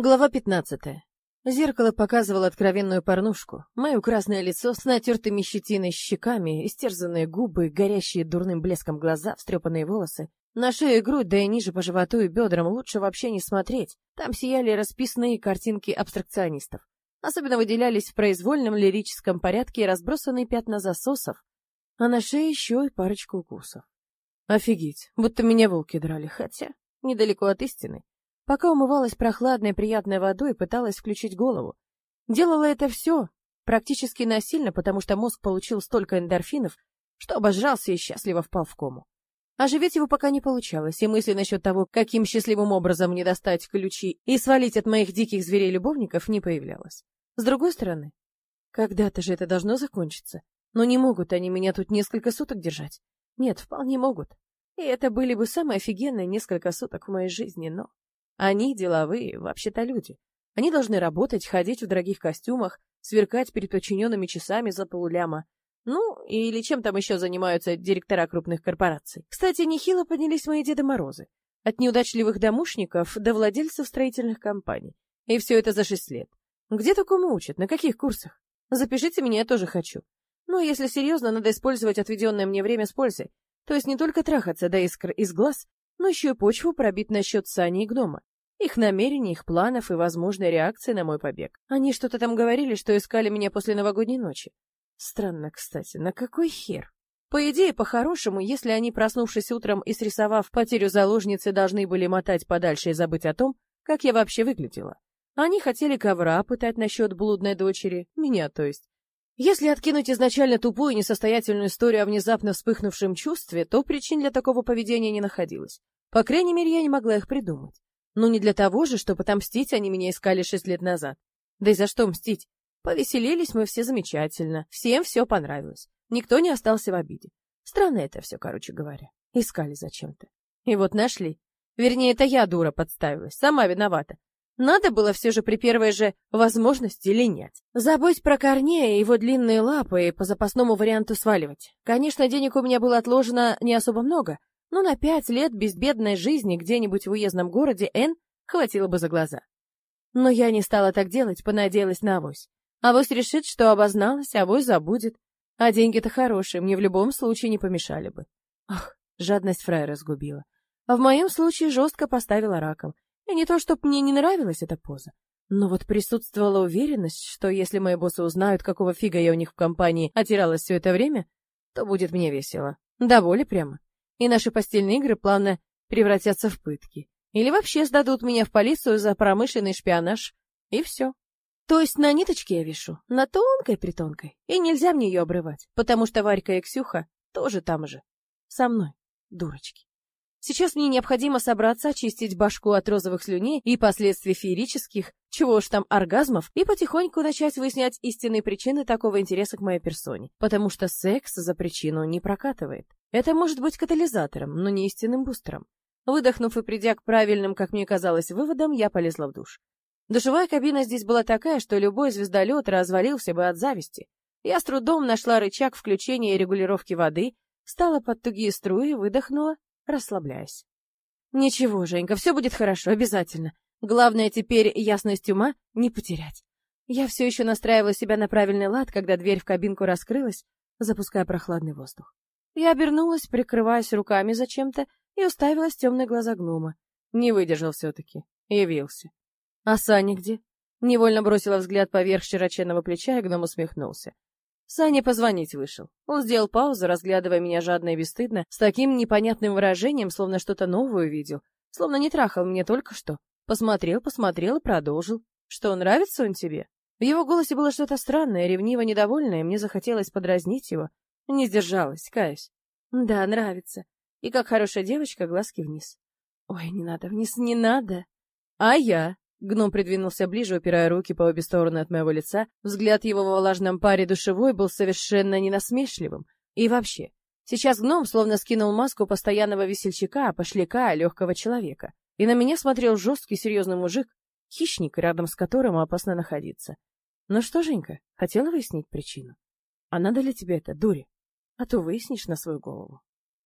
Глава 15. Зеркало показывало откровенную порнушку. Мое красное лицо с натертыми щетиной щеками, истерзанные губы, горящие дурным блеском глаза, встрепанные волосы. На шею и грудь, да и ниже по животу и бедрам лучше вообще не смотреть. Там сияли расписанные картинки абстракционистов. Особенно выделялись в произвольном лирическом порядке разбросанные пятна засосов, а на шее еще и парочку укусов. Офигеть, будто меня волки драли, хотя недалеко от истины. Пока умывалась прохладной приятной водой, пыталась включить голову. Делала это все практически насильно, потому что мозг получил столько эндорфинов, что обожрался и счастливо впал в кому. Оживить его пока не получалось, и мысли насчет того, каким счастливым образом мне достать ключи и свалить от моих диких зверей-любовников, не появлялось. С другой стороны, когда-то же это должно закончиться. Но не могут они меня тут несколько суток держать. Нет, вполне могут. И это были бы самые офигенные несколько суток в моей жизни, но... Они деловые, вообще-то люди. Они должны работать, ходить в дорогих костюмах, сверкать перед подчиненными часами за полуляма. Ну, или чем там еще занимаются директора крупных корпораций. Кстати, нехило поднялись мои Деды Морозы. От неудачливых домушников до владельцев строительных компаний. И все это за шесть лет. Где такому учат? На каких курсах? Запишите меня, я тоже хочу. Ну, если серьезно, надо использовать отведенное мне время с пользой. То есть не только трахаться до искр из глаз, но еще и почву пробить насчет Сани и гнома их намерений, их планов и возможной реакции на мой побег. Они что-то там говорили, что искали меня после новогодней ночи. Странно, кстати, на какой хер? По идее, по-хорошему, если они, проснувшись утром и срисовав потерю заложницы, должны были мотать подальше и забыть о том, как я вообще выглядела. Они хотели ковра пытать насчет блудной дочери, меня то есть. Если откинуть изначально тупую несостоятельную историю о внезапно вспыхнувшем чувстве, то причин для такого поведения не находилось. По крайней мере, я не могла их придумать. Ну не для того же, чтобы отомстить они меня искали шесть лет назад. Да и за что мстить? Повеселились мы все замечательно, всем все понравилось. Никто не остался в обиде. Странно это все, короче говоря. Искали зачем-то. И вот нашли. Вернее, это я, дура, подставилась, сама виновата. Надо было все же при первой же возможности линять. Забыть про Корнея его длинные лапы и по запасному варианту сваливать. Конечно, денег у меня было отложено не особо много, но на пять лет безбедной жизни где-нибудь в уездном городе Н хватило бы за глаза. Но я не стала так делать, понадеялась на авось. Авось решит, что обозналась, авось забудет. А деньги-то хорошие, мне в любом случае не помешали бы. Ах, жадность фраера сгубила. А в моем случае жестко поставила раком. И не то, чтоб мне не нравилась эта поза, но вот присутствовала уверенность, что если мои боссы узнают, какого фига я у них в компании отиралась все это время, то будет мне весело. До боли прямо и наши постельные игры плавно превратятся в пытки. Или вообще сдадут меня в полицию за промышленный шпионаж. И все. То есть на ниточке я вишу, на тонкой-притонкой, и нельзя мне ее обрывать, потому что Варька и Ксюха тоже там же. Со мной, дурочки. Сейчас мне необходимо собраться, очистить башку от розовых слюней и последствий феерических, чего уж там, оргазмов, и потихоньку начать выяснять истинные причины такого интереса к моей персоне, потому что секс за причину не прокатывает. Это может быть катализатором, но не истинным бустером. Выдохнув и придя к правильным, как мне казалось, выводам, я полезла в душ. Душевая кабина здесь была такая, что любой звездолет развалился бы от зависти. Я с трудом нашла рычаг включения и регулировки воды, стала под тугие струи, выдохнула расслабляясь. Ничего, Женька, все будет хорошо, обязательно. Главное теперь ясность ума не потерять. Я все еще настраивала себя на правильный лад, когда дверь в кабинку раскрылась, запуская прохладный воздух. Я обернулась, прикрываясь руками зачем-то, и уставилась в темные глаза гнома. Не выдержал все-таки. Явился. А Саня где? Невольно бросила взгляд поверх широченного плеча, и гном усмехнулся. Саня позвонить вышел. Он сделал паузу, разглядывая меня жадно и бесстыдно, с таким непонятным выражением, словно что-то новое увидел, словно не трахал меня только что. Посмотрел, посмотрел и продолжил. Что, нравится он тебе? В его голосе было что-то странное, ревниво недовольное, мне захотелось подразнить его. Не сдержалась, каюсь. Да, нравится. И как хорошая девочка, глазки вниз. Ой, не надо вниз, не надо. А я? Гном придвинулся ближе, упирая руки по обе стороны от моего лица. Взгляд его во влажном паре душевой был совершенно ненасмешливым. И вообще, сейчас гном словно скинул маску постоянного весельчака, пошляка, легкого человека. И на меня смотрел жесткий серьезный мужик, хищник, рядом с которым опасно находиться. Ну что, Женька, хотела выяснить причину? А надо ли тебе это, дури? А то выяснишь на свою голову.